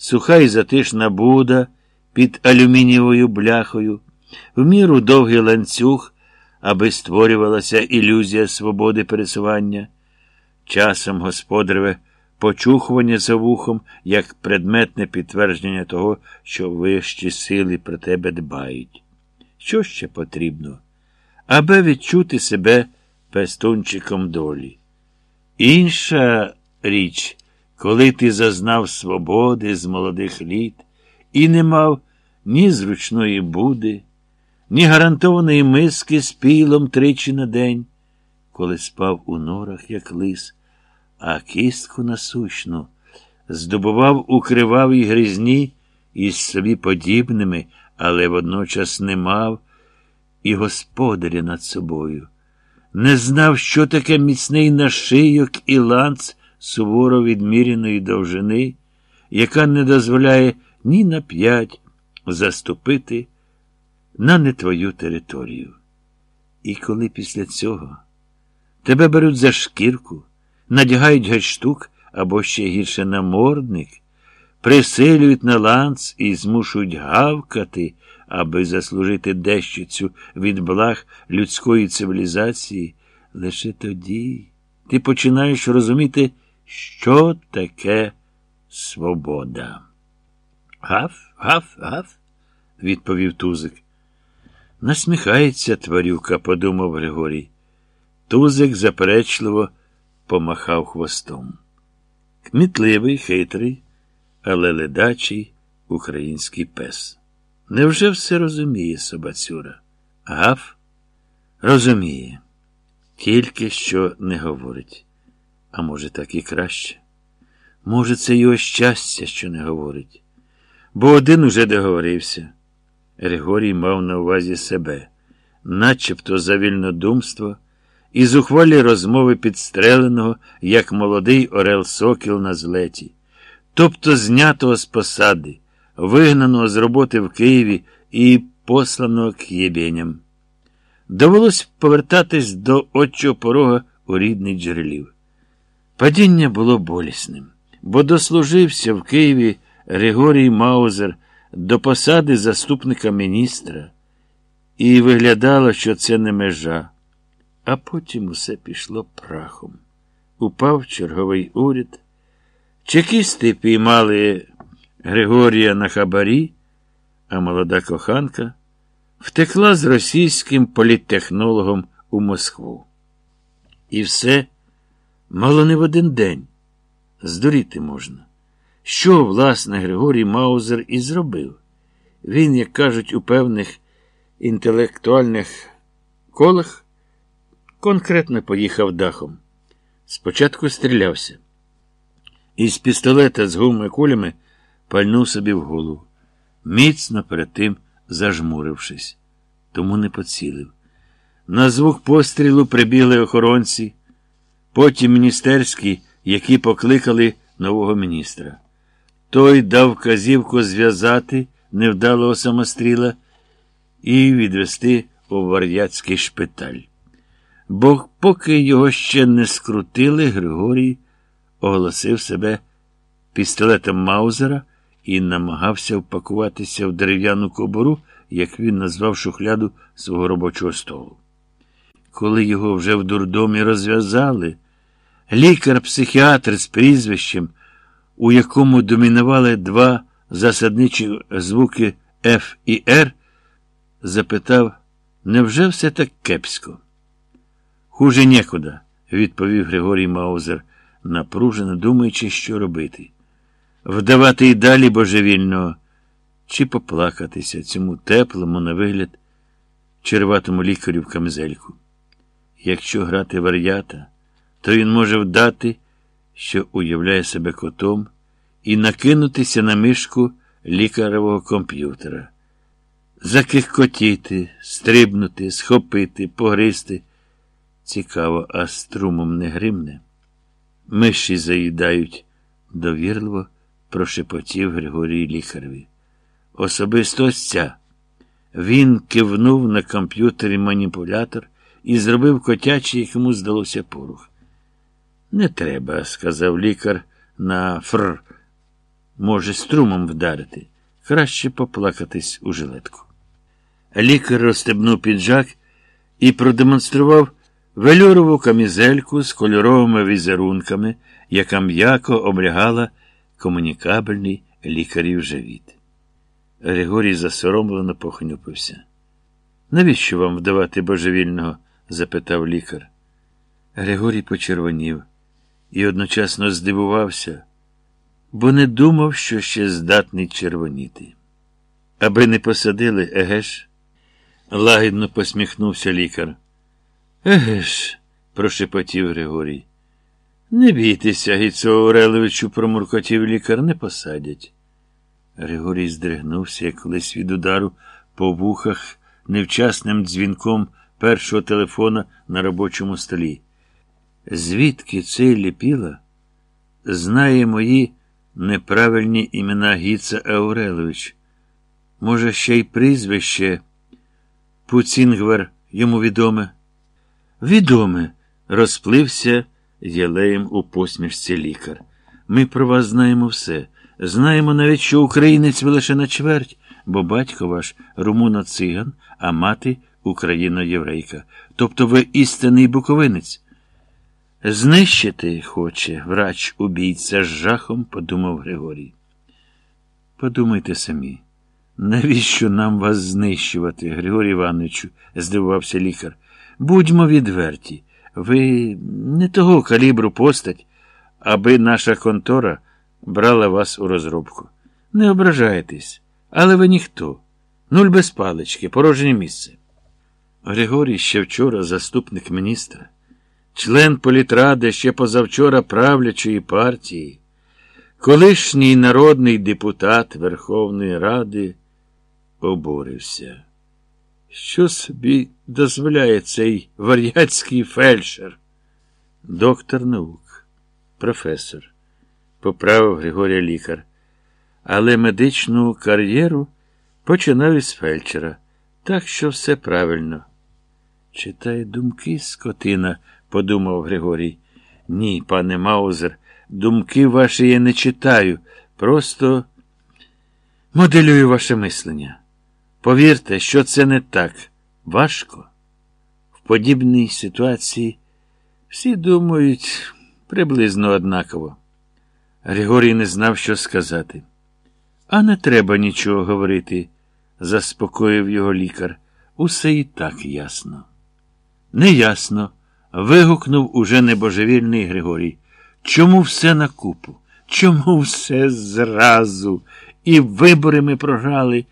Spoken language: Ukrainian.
суха і затишна буда під алюмінієвою бляхою, в міру довгий ланцюг, аби створювалася ілюзія свободи пересування. Часом господареве почухування за вухом як предметне підтвердження того, що вищі сили про тебе дбають. Що ще потрібно? Аби відчути себе пестунчиком долі. Інша річ, коли ти зазнав свободи з молодих літ і не мав ні зручної буди, ні гарантованої миски з пілом тричі на день, коли спав у норах, як лис, а кістку насущну здобував у кривавій грізні із собі подібними, але водночас не мав і господаря над собою. Не знав, що таке міцний нашийок і ланц суворо відміряної довжини, яка не дозволяє ні на п'ять заступити на не твою територію. І коли після цього тебе беруть за шкірку, надягають гачтук або ще гірше намордник, присилюють на ланц і змушують гавкати, аби заслужити дещицю від благ людської цивілізації, лише тоді ти починаєш розуміти, що таке свобода. Гав, гав, гав, відповів Тузик. Насміхається тварюка, подумав Григорій. Тузик заперечливо помахав хвостом. Кмітливий, хитрий, але ледачий український пес. Невже все розуміє собацюра? Гав? Розуміє, тільки що не говорить. А може, так і краще. Може, це його щастя, що не говорить. Бо один уже договорився. Григорій мав на увазі себе, начебто за вільнодумство і зухвалі розмови підстреленого, як молодий Орел Сокіл на злеті, тобто знятого з посади, вигнаного з роботи в Києві і посланого к єбеням. Довелось повертатись до отчого порога у рідний джерелів. Падіння було болісним, бо дослужився в Києві Григорій Маузер до посади заступника міністра, і виглядало, що це не межа. А потім усе пішло прахом. Упав черговий уряд. Чекісти піймали Григорія на хабарі, а молода коханка втекла з російським політтехнологом у Москву. І все мало не в один день. Здуріти можна. Що, власне, Григорій Маузер і зробив? Він, як кажуть, у певних інтелектуальних колах конкретно поїхав дахом. Спочатку стрілявся. Із пістолета з гумими кулями пальнув собі в голову, міцно перед тим зажмурившись, тому не поцілив. На звук пострілу прибігли охоронці, потім міністерські, які покликали нового міністра. Той дав казівку зв'язати невдалого самостріла і відвести у вар'яцький шпиталь. Бо поки його ще не скрутили, Григорій оголосив себе пістолетом Маузера і намагався впакуватися в дерев'яну кобуру, як він назвав шухляду свого робочого столу. Коли його вже в дурдомі розв'язали, лікар-психіатр з прізвищем, у якому домінували два засадничі звуки Ф і Р, запитав, невже все так кепсько? Хуже нікуди, відповів Григорій Маузер, напружено думаючи, що робити. Вдавати й далі божевільного, чи поплакатися цьому теплому, на вигляд, черватому лікарю в камзельку. Якщо грати вар'ята, то він може вдати, що уявляє себе котом, і накинутися на мишку лікаревого комп'ютера, закихкотіти, стрибнути, схопити, погризти. Цікаво, а струмом не гримне. Миші заїдають, довірливо прошепотів Григорій лікареві. Особисто ось. Він кивнув на комп'ютері маніпулятор і зробив котячий, як йому здалося порух. Не треба, сказав лікар на фр. може струмом вдарити. Краще поплакатись у жилетку. Лікар розстебнув піджак і продемонстрував велюрову камізельку з кольоровими візерунками, яка м'яко облягала комунікабельний лікарів живіт. Григорій засоромлено похнюпився. Навіщо вам вдавати божевільного? Запитав лікар. Григорій почервонів і одночасно здивувався, бо не думав, що ще здатний червоніти. Аби не посадили, еге ж? лагідно посміхнувся лікар. Еге ж, прошепотів Григорій. Не бійтеся, Гіцо Ореловичу, промуркотів лікар, не посадять. Григорій здригнувся, як колись від удару по вухах невчасним дзвінком першого телефона на робочому столі. Звідки цей ліпіла знає мої неправильні імена Гіца Аурелович. Може, ще й прізвище Пуцінгвер йому відоме? Відоме, розплився єлеєм у посмішці лікар. Ми про вас знаємо все. Знаємо навіть, що українець ви лише на чверть, бо батько ваш румуно циган, а мати україно-єврейка. Тобто ви істинний буковинець. Знищити хоче врач убійця з жахом, подумав Григорій. Подумайте самі, навіщо нам вас знищувати, Григорій Івановичу? здивувався лікар. Будьмо відверті. Ви не того калібру постать, аби наша контора брала вас у розробку. Не ображайтесь, але ви ніхто. Нуль без палички, порожнє місце. Григорій ще вчора заступник міністра, член політради ще позавчора правлячої партії, колишній народний депутат Верховної Ради обурився. Що собі дозволяє цей вар'яцький фельдшер? Доктор наук, професор, поправив Григорія лікар, але медичну кар'єру починав із фельдшера, так що все правильно. Читає думки, скотина, подумав Григорій. Ні, пане Маузер, думки ваші я не читаю, просто моделюю ваше мислення. Повірте, що це не так важко. В подібній ситуації всі думають приблизно однаково. Григорій не знав, що сказати. А не треба нічого говорити, заспокоїв його лікар. Усе і так ясно. Неясно. вигукнув уже небожевільний Григорій. Чому все на купу? Чому все зразу? І вибори ми програли?